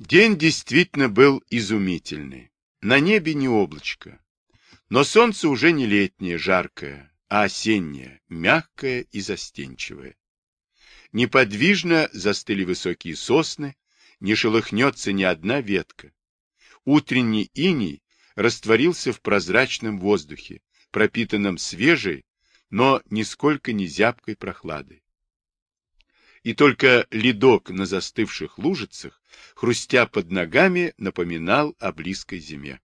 День действительно был изумительный. На небе не облачко. Но солнце уже не летнее, жаркое, а осеннее, мягкое и застенчивое. Неподвижно застыли высокие сосны, не шелохнется ни одна ветка. Утренний иней растворился в прозрачном воздухе, пропитанном свежей, но нисколько не зябкой прохладой. И только ледок на застывших лужицах, хрустя под ногами, напоминал о близкой зиме.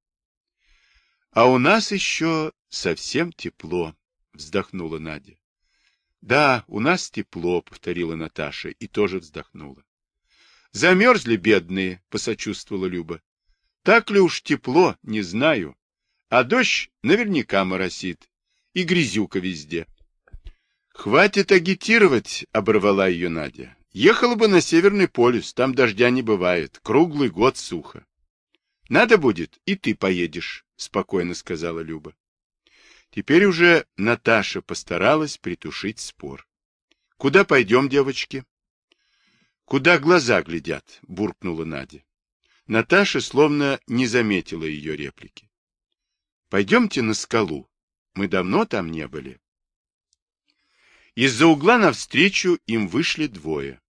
— А у нас еще совсем тепло, — вздохнула Надя. — Да, у нас тепло, — повторила Наташа и тоже вздохнула. — Замерзли бедные, — посочувствовала Люба. — Так ли уж тепло, не знаю. А дождь наверняка моросит. И грязюка везде. — Хватит агитировать, — оборвала ее Надя. — Ехала бы на Северный полюс, там дождя не бывает, круглый год сухо. — Надо будет, и ты поедешь, — спокойно сказала Люба. Теперь уже Наташа постаралась притушить спор. — Куда пойдем, девочки? — Куда глаза глядят, — буркнула Надя. Наташа словно не заметила ее реплики. — Пойдемте на скалу. Мы давно там не были. Из-за угла навстречу им вышли двое.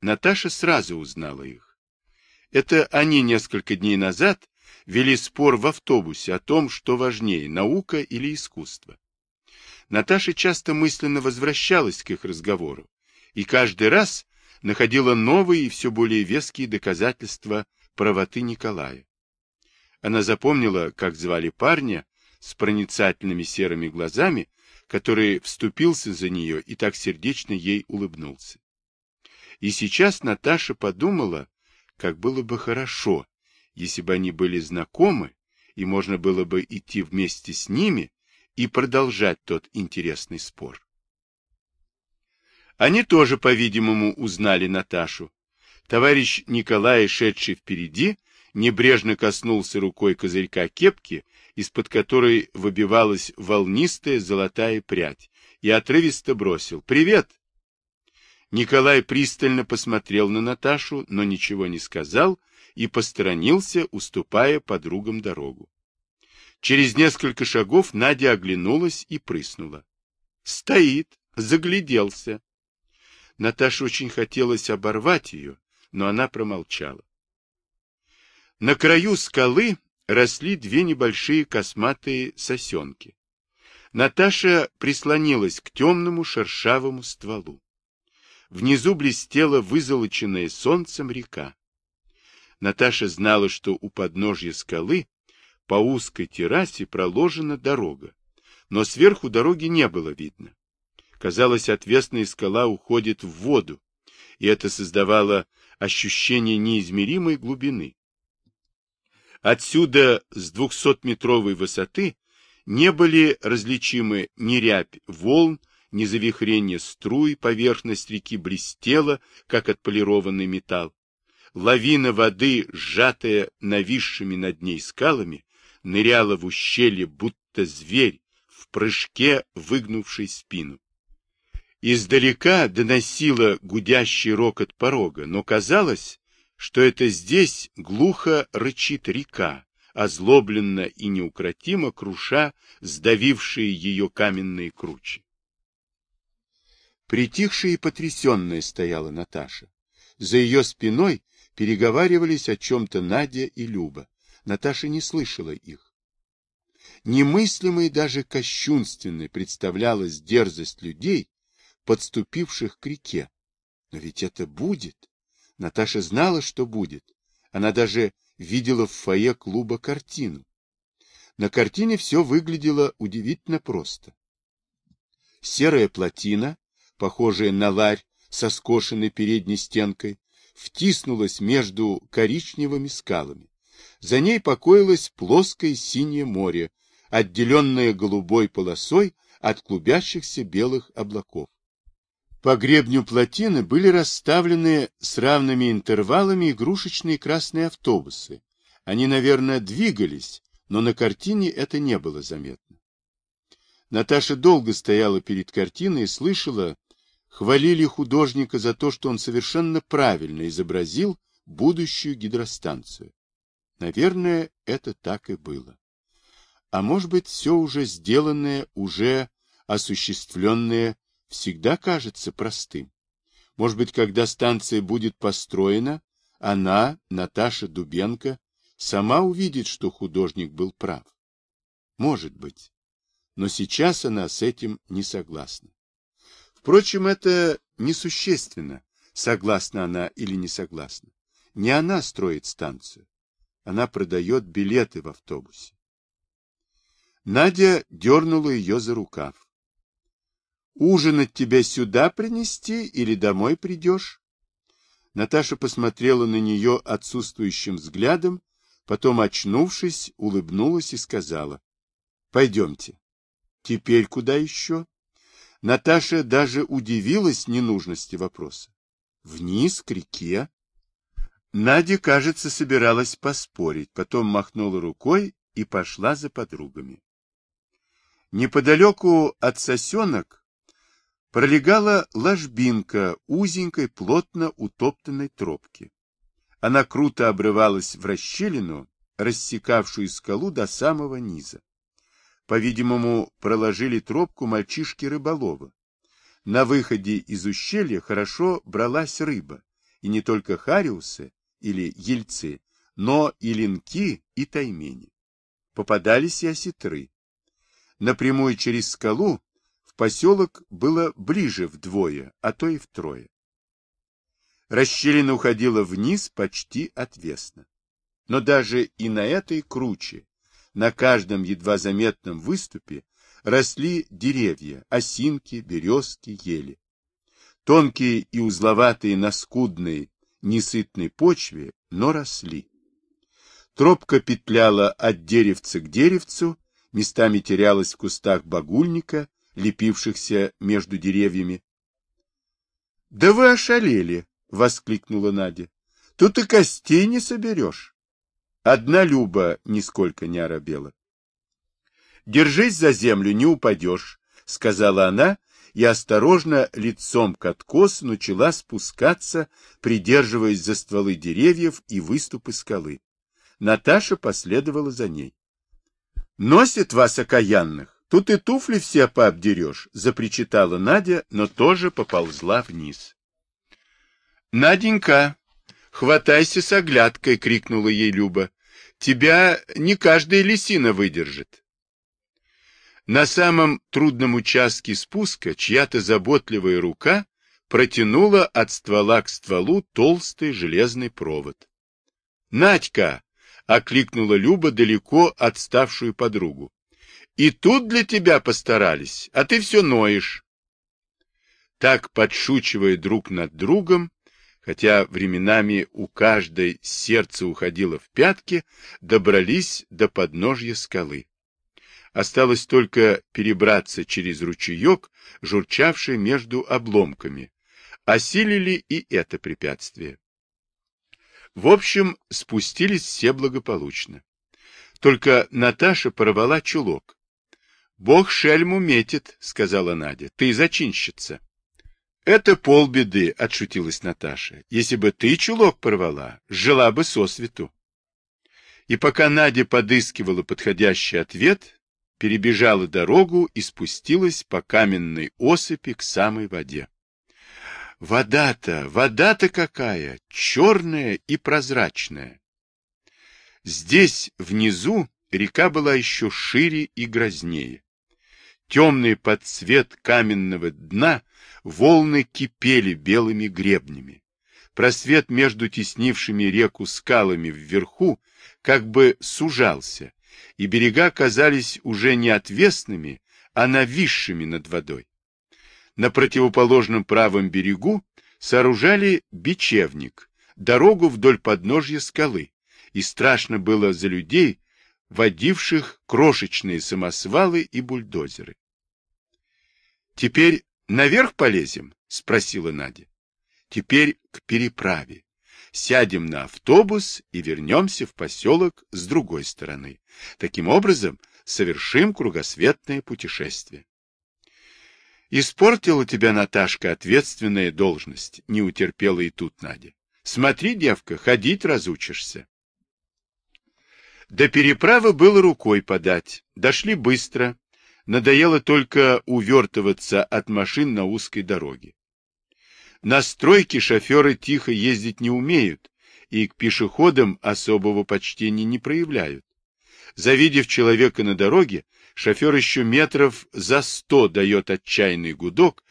Наташа сразу узнала их. Это они несколько дней назад вели спор в автобусе о том, что важнее, наука или искусство. Наташа часто мысленно возвращалась к их разговору и каждый раз находила новые и все более веские доказательства правоты Николая. Она запомнила, как звали парня с проницательными серыми глазами, который вступился за нее и так сердечно ей улыбнулся. И сейчас Наташа подумала, как было бы хорошо, если бы они были знакомы, и можно было бы идти вместе с ними и продолжать тот интересный спор. Они тоже, по-видимому, узнали Наташу. Товарищ Николай, шедший впереди, небрежно коснулся рукой козырька кепки, из-под которой выбивалась волнистая золотая прядь, и отрывисто бросил «Привет!». Николай пристально посмотрел на Наташу, но ничего не сказал и посторонился, уступая подругам дорогу. Через несколько шагов Надя оглянулась и прыснула. «Стоит!» загляделся. Наташе очень хотелось оборвать ее, но она промолчала. На краю скалы росли две небольшие косматые сосенки. Наташа прислонилась к темному шершавому стволу. Внизу блестела вызолоченная солнцем река. Наташа знала, что у подножья скалы по узкой террасе проложена дорога, но сверху дороги не было видно. Казалось, отвесная скала уходит в воду, и это создавало ощущение неизмеримой глубины. Отсюда с двухсотметровой высоты не были различимы ни рябь волн, ни завихрение струй, поверхность реки блестела, как отполированный металл. Лавина воды, сжатая нависшими над ней скалами, ныряла в ущелье, будто зверь, в прыжке выгнувший спину. Издалека доносила гудящий рокот порога, но казалось, что это здесь глухо рычит река, озлобленно и неукротимо круша сдавившие ее каменные кручи. Притихшая и потрясенная стояла Наташа. За ее спиной переговаривались о чем-то Надя и Люба. Наташа не слышала их. Немыслимой даже кощунственной представлялась дерзость людей, подступивших к реке. Но ведь это будет. Наташа знала, что будет. Она даже видела в фойе клуба картину. На картине все выглядело удивительно просто. Серая плотина, похожая на ларь со скошенной передней стенкой, втиснулась между коричневыми скалами. За ней покоилось плоское синее море, отделенное голубой полосой от клубящихся белых облаков. По гребню плотины были расставлены с равными интервалами игрушечные красные автобусы. Они, наверное, двигались, но на картине это не было заметно. Наташа долго стояла перед картиной и слышала, хвалили художника за то, что он совершенно правильно изобразил будущую гидростанцию. Наверное, это так и было. А может быть, все уже сделанное, уже осуществленное всегда кажется простым. Может быть, когда станция будет построена, она, Наташа Дубенко, сама увидит, что художник был прав. Может быть. Но сейчас она с этим не согласна. Впрочем, это несущественно, согласна она или не согласна. Не она строит станцию. Она продает билеты в автобусе. Надя дернула ее за рукав. «Ужинать тебя сюда принести или домой придешь?» Наташа посмотрела на нее отсутствующим взглядом, потом, очнувшись, улыбнулась и сказала. Пойдемте. Теперь куда еще? Наташа даже удивилась ненужности вопроса. Вниз, к реке. Надя, кажется, собиралась поспорить, потом махнула рукой и пошла за подругами. Неподалеку от сосенок пролегала ложбинка узенькой, плотно утоптанной тропки. Она круто обрывалась в расщелину, рассекавшую скалу до самого низа. По-видимому, проложили тропку мальчишки рыболова. На выходе из ущелья хорошо бралась рыба, и не только хариусы или ельцы, но и линки и таймени. Попадались и осетры. Напрямую через скалу в поселок было ближе вдвое, а то и втрое. Расщелина уходила вниз почти отвесно. Но даже и на этой круче на каждом едва заметном выступе росли деревья, осинки, березки, ели. Тонкие и узловатые на скудной, несытной почве, но росли. Тропка петляла от деревца к деревцу, местами терялась в кустах багульника, лепившихся между деревьями. — Да вы ошалели! — воскликнула Надя. — Тут и костей не соберешь. Одна Люба нисколько не оробела. «Держись за землю, не упадешь», — сказала она, и осторожно лицом к откосу начала спускаться, придерживаясь за стволы деревьев и выступы скалы. Наташа последовала за ней. «Носит вас окаянных, тут и туфли все пообдерешь», — запричитала Надя, но тоже поползла вниз. «Наденька, «Хватайся с оглядкой!» — крикнула ей Люба. «Тебя не каждая лисина выдержит!» На самом трудном участке спуска чья-то заботливая рука протянула от ствола к стволу толстый железный провод. «Надька!» — окликнула Люба далеко отставшую подругу. «И тут для тебя постарались, а ты все ноешь!» Так, подшучивая друг над другом, хотя временами у каждой сердце уходило в пятки, добрались до подножья скалы. Осталось только перебраться через ручеек, журчавший между обломками. Осилили и это препятствие. В общем, спустились все благополучно. Только Наташа порвала чулок. — Бог шельму метит, — сказала Надя. — Ты зачинщица. Это полбеды, — отшутилась Наташа. Если бы ты чулок порвала, жила бы сосвету. И пока Надя подыскивала подходящий ответ, перебежала дорогу и спустилась по каменной осыпи к самой воде. Вода-то, вода-то какая, черная и прозрачная. Здесь, внизу, река была еще шире и грознее. Темный под цвет каменного дна волны кипели белыми гребнями. Просвет между теснившими реку скалами вверху как бы сужался, и берега казались уже не отвесными, а нависшими над водой. На противоположном правом берегу сооружали бечевник, дорогу вдоль подножья скалы, и страшно было за людей, водивших крошечные самосвалы и бульдозеры. Теперь наверх полезем? Спросила Надя. Теперь к переправе. Сядем на автобус и вернемся в поселок с другой стороны. Таким образом, совершим кругосветное путешествие. Испортила тебя, Наташка, ответственная должность, не утерпела и тут Надя. Смотри, девка, ходить разучишься. До переправы было рукой подать. Дошли быстро. Надоело только увертываться от машин на узкой дороге. На стройке шоферы тихо ездить не умеют и к пешеходам особого почтения не проявляют. Завидев человека на дороге, шофер еще метров за сто дает отчаянный гудок,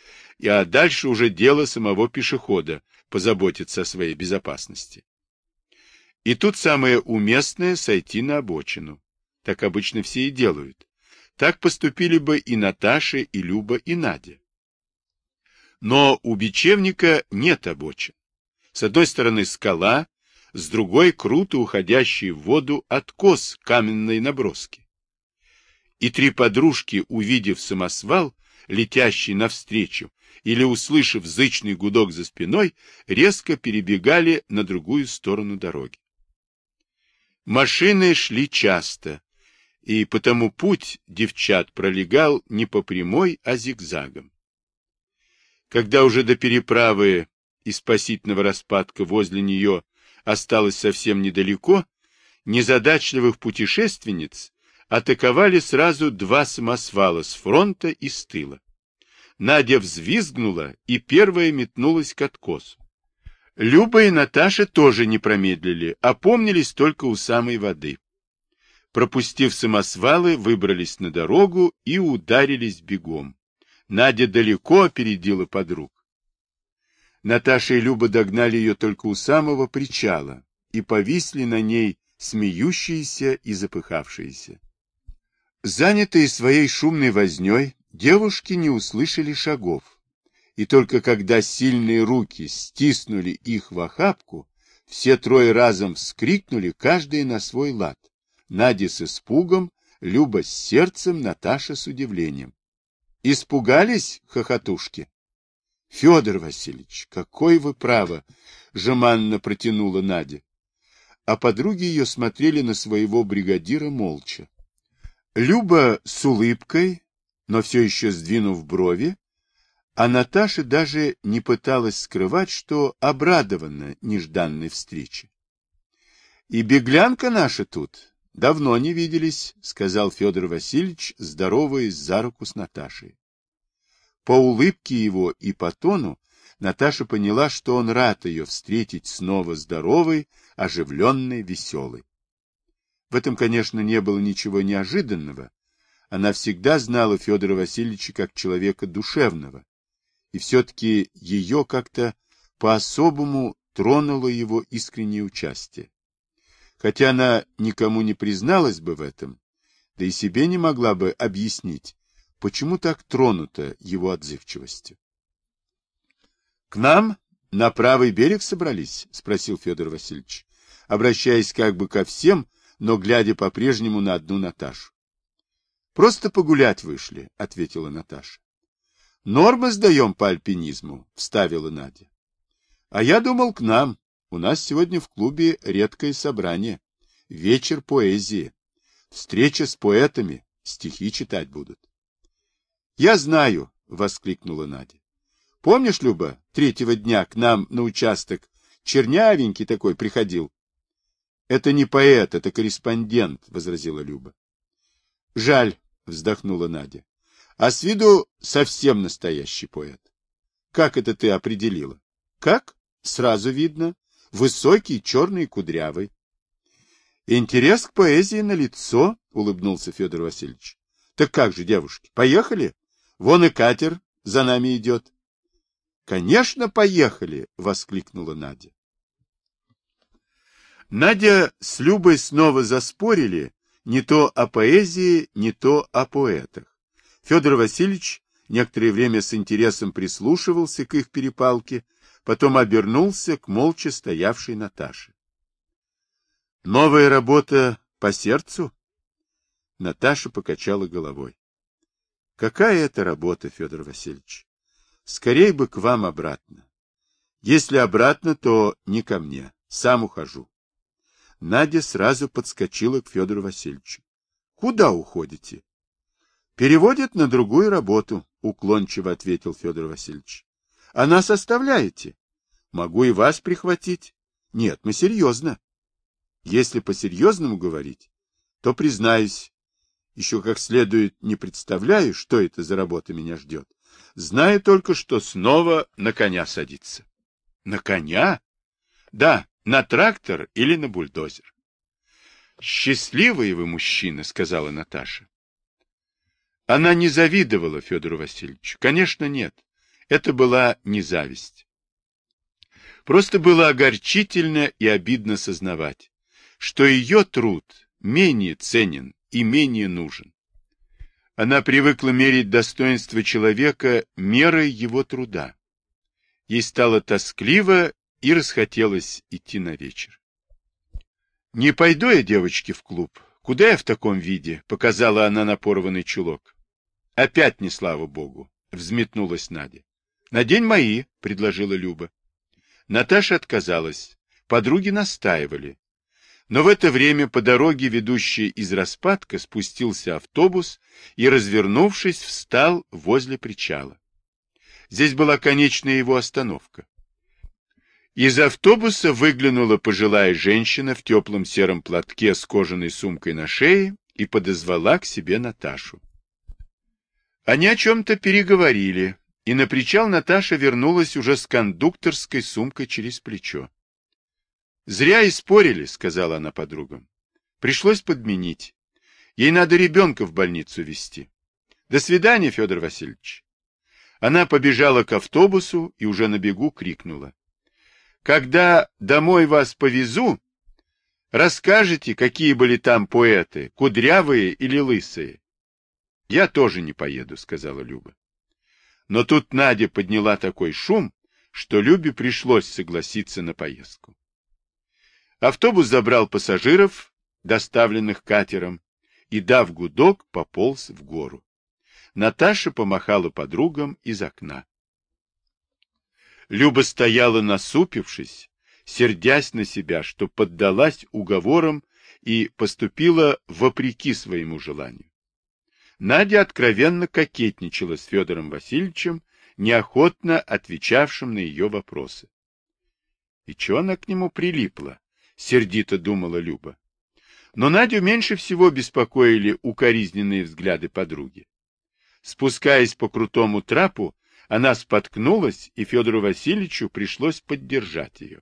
а дальше уже дело самого пешехода позаботиться о своей безопасности. И тут самое уместное — сойти на обочину. Так обычно все и делают. Так поступили бы и Наташа, и Люба, и Надя. Но у бечевника нет обочин. С одной стороны скала, с другой круто уходящий в воду откос каменной наброски. И три подружки, увидев самосвал, летящий навстречу, или, услышав зычный гудок за спиной, резко перебегали на другую сторону дороги. Машины шли часто, и потому путь девчат пролегал не по прямой, а зигзагом. Когда уже до переправы и спасительного распадка возле нее осталось совсем недалеко, незадачливых путешественниц атаковали сразу два самосвала с фронта и с тыла. Надя взвизгнула и первая метнулась к откосу. Люба и Наташа тоже не промедлили, опомнились только у самой воды. Пропустив самосвалы, выбрались на дорогу и ударились бегом. Надя далеко опередила подруг. Наташа и Люба догнали ее только у самого причала и повисли на ней, смеющиеся и запыхавшиеся. Занятые своей шумной возней, девушки не услышали шагов и только когда сильные руки стиснули их в охапку, все трое разом вскрикнули, каждый на свой лад. Надя с испугом, Люба с сердцем, Наташа с удивлением. Испугались хохотушки? Федор Васильевич, какой вы право, жеманно протянула Надя. А подруги ее смотрели на своего бригадира молча. Люба с улыбкой, но все еще сдвинув брови, а Наташа даже не пыталась скрывать, что обрадована нежданной встрече. — И беглянка наша тут. Давно не виделись, — сказал Федор Васильевич, здороваясь за руку с Наташей. По улыбке его и по тону Наташа поняла, что он рад ее встретить снова здоровой, оживленной, веселой. В этом, конечно, не было ничего неожиданного. Она всегда знала Федора Васильевича как человека душевного, и все-таки ее как-то по-особому тронуло его искреннее участие. Хотя она никому не призналась бы в этом, да и себе не могла бы объяснить, почему так тронута его отзывчивостью. — К нам на правый берег собрались? — спросил Федор Васильевич, обращаясь как бы ко всем, но глядя по-прежнему на одну Наташу. — Просто погулять вышли, — ответила Наташа. Нормы сдаем по альпинизму, — вставила Надя. — А я думал к нам. У нас сегодня в клубе редкое собрание. Вечер поэзии. Встреча с поэтами. Стихи читать будут. — Я знаю, — воскликнула Надя. — Помнишь, Люба, третьего дня к нам на участок чернявенький такой приходил? — Это не поэт, это корреспондент, — возразила Люба. — Жаль, — вздохнула Надя а с виду совсем настоящий поэт. Как это ты определила? Как? Сразу видно. Высокий, черный, кудрявый. Интерес к поэзии на лицо, улыбнулся Федор Васильевич. Так как же, девушки, поехали? Вон и катер за нами идет. Конечно, поехали, воскликнула Надя. Надя с Любой снова заспорили не то о поэзии, не то о поэтах. Федор Васильевич некоторое время с интересом прислушивался к их перепалке, потом обернулся к молча стоявшей Наташе. «Новая работа по сердцу?» Наташа покачала головой. «Какая это работа, Федор Васильевич? Скорей бы к вам обратно. Если обратно, то не ко мне, сам ухожу». Надя сразу подскочила к Федору Васильевичу. «Куда уходите?» Переводят на другую работу, уклончиво ответил Федор Васильевич. А нас оставляете? Могу и вас прихватить. Нет, мы серьезно. Если по-серьезному говорить, то, признаюсь, еще как следует не представляю, что это за работа меня ждет. Знаю только, что снова на коня садиться. На коня? Да, на трактор или на бульдозер. Счастливый вы мужчина, сказала Наташа. Она не завидовала Федору Васильевичу. Конечно, нет. Это была не зависть. Просто было огорчительно и обидно сознавать, что ее труд менее ценен и менее нужен. Она привыкла мерить достоинство человека мерой его труда. Ей стало тоскливо и расхотелось идти на вечер. «Не пойду я, девочки, в клуб. Куда я в таком виде?» — показала она на порванный чулок. «Опять не слава богу!» — взметнулась Надя. «Надень мои», — предложила Люба. Наташа отказалась. Подруги настаивали. Но в это время по дороге, ведущей из распадка, спустился автобус и, развернувшись, встал возле причала. Здесь была конечная его остановка. Из автобуса выглянула пожилая женщина в теплом сером платке с кожаной сумкой на шее и подозвала к себе Наташу. Они о чем-то переговорили, и на причал Наташа вернулась уже с кондукторской сумкой через плечо. Зря и спорили, сказала она подругам. Пришлось подменить. Ей надо ребенка в больницу везти. До свидания, Федор Васильевич. Она побежала к автобусу и уже на бегу крикнула. Когда домой вас повезу, расскажете, какие были там поэты, кудрявые или лысые. Я тоже не поеду, сказала Люба. Но тут Надя подняла такой шум, что Любе пришлось согласиться на поездку. Автобус забрал пассажиров, доставленных катером, и, дав гудок, пополз в гору. Наташа помахала подругам из окна. Люба стояла насупившись, сердясь на себя, что поддалась уговорам и поступила вопреки своему желанию. Надя откровенно кокетничала с Федором Васильевичем, неохотно отвечавшим на ее вопросы. И чего она к нему прилипла? сердито думала Люба. Но Надю меньше всего беспокоили укоризненные взгляды подруги. Спускаясь по крутому трапу, она споткнулась, и Федору Васильевичу пришлось поддержать ее.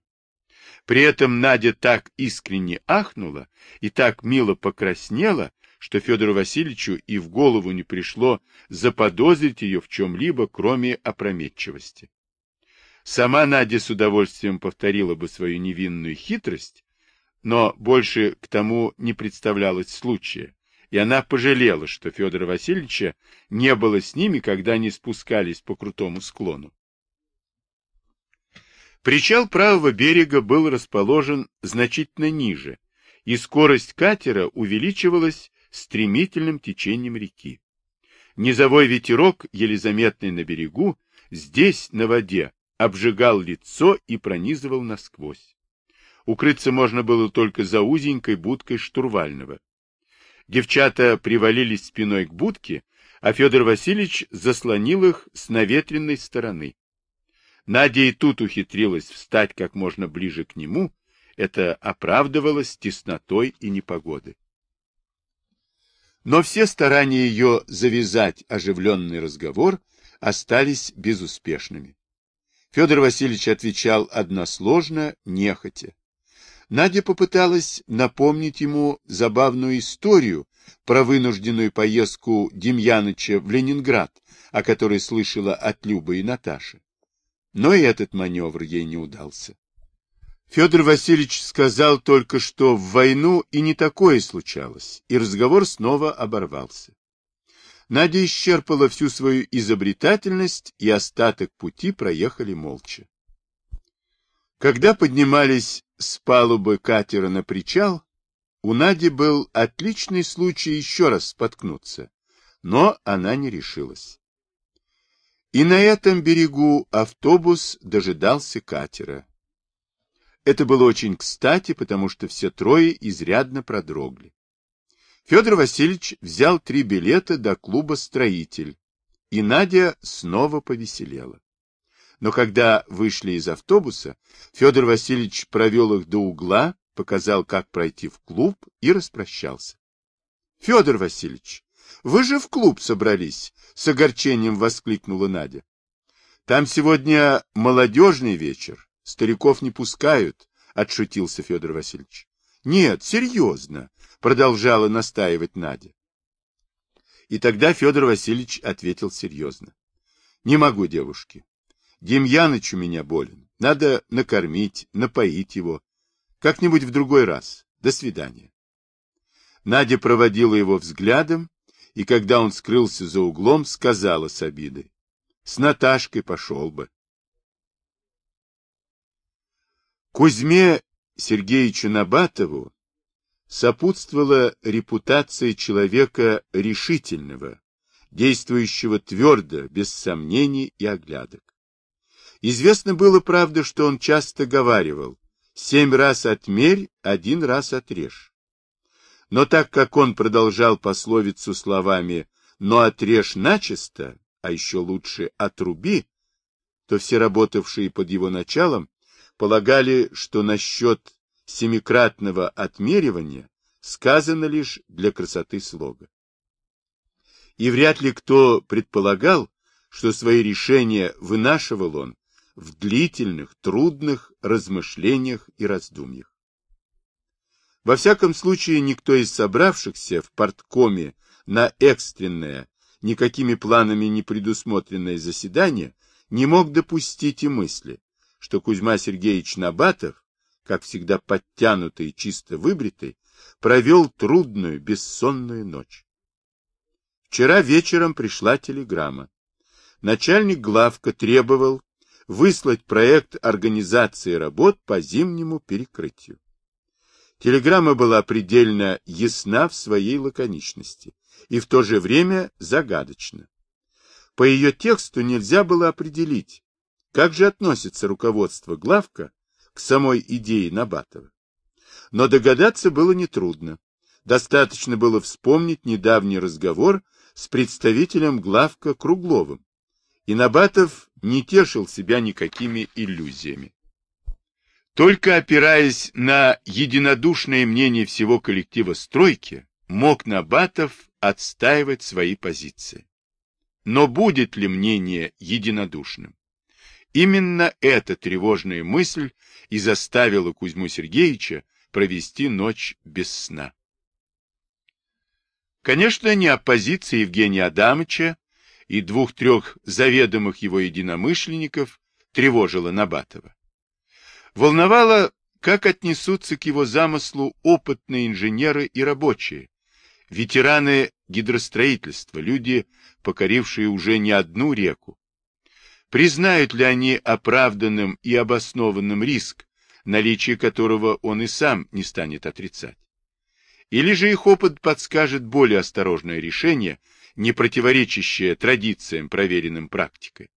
При этом Надя так искренне ахнула и так мило покраснела, что Федору Васильевичу и в голову не пришло заподозрить ее в чем-либо, кроме опрометчивости. Сама Надя с удовольствием повторила бы свою невинную хитрость, но больше к тому не представлялось случая, и она пожалела, что Федора Васильевича не было с ними, когда они спускались по крутому склону. Причал правого берега был расположен значительно ниже, и скорость катера увеличивалась стремительным течением реки. Низовой ветерок, еле заметный на берегу, здесь, на воде, обжигал лицо и пронизывал насквозь. Укрыться можно было только за узенькой будкой штурвального. Девчата привалились спиной к будке, а Федор Васильевич заслонил их с наветренной стороны. Надя и тут ухитрилась встать как можно ближе к нему, это оправдывалось теснотой и непогодой. Но все старания ее завязать оживленный разговор остались безуспешными. Федор Васильевич отвечал односложно, нехотя. Надя попыталась напомнить ему забавную историю про вынужденную поездку Демьяныча в Ленинград, о которой слышала от Любы и Наташи. Но и этот маневр ей не удался. Федор Васильевич сказал только, что в войну и не такое случалось, и разговор снова оборвался. Надя исчерпала всю свою изобретательность, и остаток пути проехали молча. Когда поднимались с палубы катера на причал, у Нади был отличный случай еще раз споткнуться, но она не решилась. И на этом берегу автобус дожидался катера. Это было очень кстати, потому что все трое изрядно продрогли. Федор Васильевич взял три билета до клуба «Строитель», и Надя снова повеселела. Но когда вышли из автобуса, Федор Васильевич провел их до угла, показал, как пройти в клуб и распрощался. — Федор Васильевич, вы же в клуб собрались, — с огорчением воскликнула Надя. — Там сегодня молодежный вечер, стариков не пускают, — отшутился Федор Васильевич. — Нет, серьезно, — продолжала настаивать Надя. И тогда Федор Васильевич ответил серьезно. — Не могу, девушки. Демьяныч у меня болен. Надо накормить, напоить его. Как-нибудь в другой раз. До свидания. Надя проводила его взглядом, и когда он скрылся за углом, сказала с обидой. С Наташкой пошел бы. Кузьме Сергеевичу Набатову сопутствовала репутация человека решительного, действующего твердо, без сомнений и оглядок. Известно было, правда, что он часто говаривал «семь раз отмерь, один раз отрежь». Но так как он продолжал пословицу словами «но отрежь начисто», а еще лучше «отруби», то все работавшие под его началом полагали, что насчет семикратного отмеривания сказано лишь для красоты слога. И вряд ли кто предполагал, что свои решения вынашивал он в длительных, трудных размышлениях и раздумьях. Во всяком случае, никто из собравшихся в порткоме на экстренное, никакими планами не предусмотренное заседание не мог допустить и мысли, что Кузьма Сергеевич Набатов, как всегда подтянутый и чисто выбритый, провел трудную, бессонную ночь. Вчера вечером пришла телеграмма. Начальник главка требовал выслать проект организации работ по зимнему перекрытию. Телеграмма была предельно ясна в своей лаконичности и в то же время загадочна. По ее тексту нельзя было определить, как же относится руководство главка к самой идее Набатова. Но догадаться было нетрудно. Достаточно было вспомнить недавний разговор с представителем главка Кругловым. И Набатов не тешил себя никакими иллюзиями. Только опираясь на единодушное мнение всего коллектива стройки, мог Набатов отстаивать свои позиции. Но будет ли мнение единодушным? Именно эта тревожная мысль и заставила Кузьму Сергеевича провести ночь без сна. Конечно, не оппозиция Евгения Адамовича и двух-трех заведомых его единомышленников тревожила Набатова. Волновало, как отнесутся к его замыслу опытные инженеры и рабочие, ветераны гидростроительства, люди, покорившие уже не одну реку. Признают ли они оправданным и обоснованным риск, наличие которого он и сам не станет отрицать? Или же их опыт подскажет более осторожное решение, не противоречащее традициям, проверенным практикой?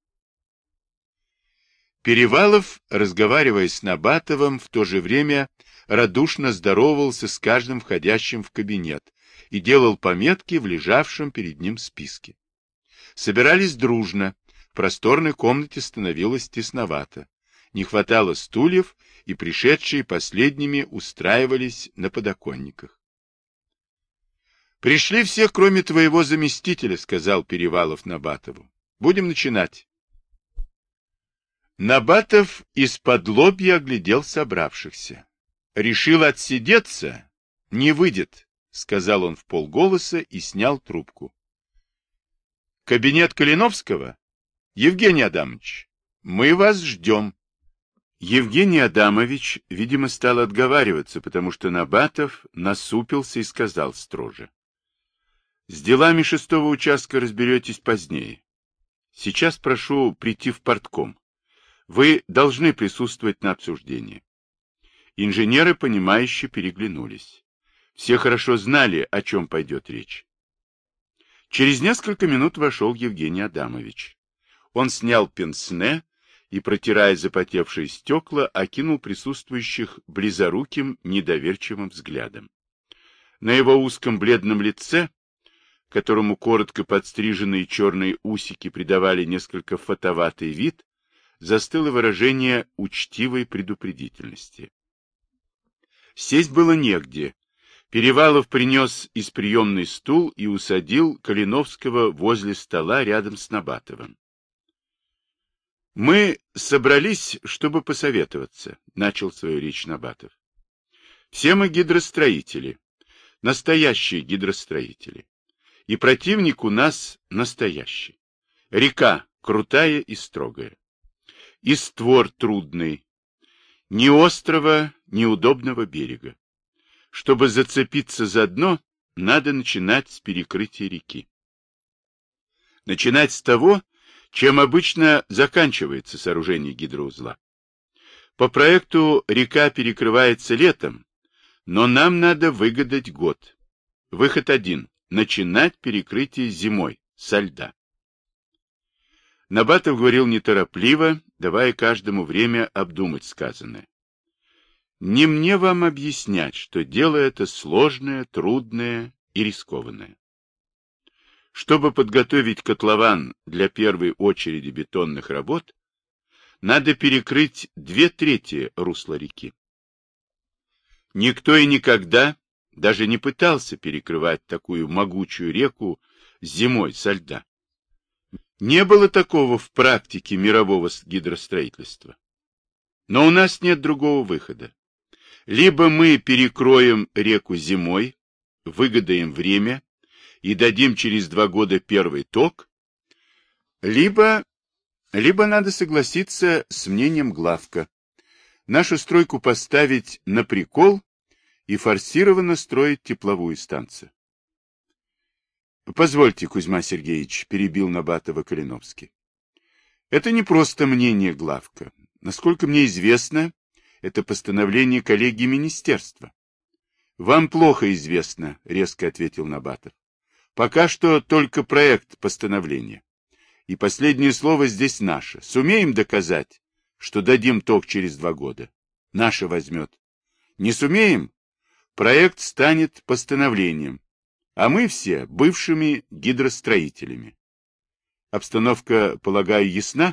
Перевалов, разговаривая с Набатовым, в то же время радушно здоровался с каждым входящим в кабинет и делал пометки в лежавшем перед ним списке. Собирались дружно, просторной комнате становилось тесновато. Не хватало стульев, и пришедшие последними устраивались на подоконниках. «Пришли все, кроме твоего заместителя», — сказал Перевалов Набатову. «Будем начинать». Набатов из-под лобья оглядел собравшихся. Решил отсидеться? Не выйдет, сказал он в полголоса и снял трубку. Кабинет Калиновского? Евгений Адамович, мы вас ждем. Евгений Адамович, видимо, стал отговариваться, потому что Набатов насупился и сказал строже. С делами шестого участка разберетесь позднее. Сейчас прошу прийти в портком. Вы должны присутствовать на обсуждении. Инженеры, понимающе переглянулись. Все хорошо знали, о чем пойдет речь. Через несколько минут вошел Евгений Адамович. Он снял пенсне и, протирая запотевшие стекла, окинул присутствующих близоруким, недоверчивым взглядом. На его узком бледном лице, которому коротко подстриженные черные усики придавали несколько фотоватый вид, застыло выражение учтивой предупредительности. Сесть было негде. Перевалов принес из приемный стул и усадил Калиновского возле стола рядом с Набатовым. «Мы собрались, чтобы посоветоваться», — начал свою речь Набатов. «Все мы гидростроители, настоящие гидростроители. И противник у нас настоящий. Река крутая и строгая. И створ трудный. Ни острого, ни удобного берега. Чтобы зацепиться за дно, надо начинать с перекрытия реки. Начинать с того, чем обычно заканчивается сооружение гидроузла. По проекту река перекрывается летом, но нам надо выгадать год. Выход один – начинать перекрытие зимой, со льда. Набатов говорил неторопливо, давая каждому время обдумать сказанное. Не мне вам объяснять, что дело это сложное, трудное и рискованное. Чтобы подготовить котлован для первой очереди бетонных работ, надо перекрыть две трети русла реки. Никто и никогда даже не пытался перекрывать такую могучую реку зимой со льда. Не было такого в практике мирового гидростроительства. Но у нас нет другого выхода. Либо мы перекроем реку зимой, выгодаем время и дадим через два года первый ток, либо, либо надо согласиться с мнением главка. Нашу стройку поставить на прикол и форсированно строить тепловую станцию. — Позвольте, Кузьма Сергеевич, — перебил Набатова Калиновский. — Это не просто мнение главка. Насколько мне известно, это постановление коллегии министерства. — Вам плохо известно, — резко ответил Набатов. — Пока что только проект постановления. И последнее слово здесь наше. Сумеем доказать, что дадим ток через два года? Наше возьмет. Не сумеем? Проект станет постановлением а мы все бывшими гидростроителями. Обстановка, полагаю, ясна?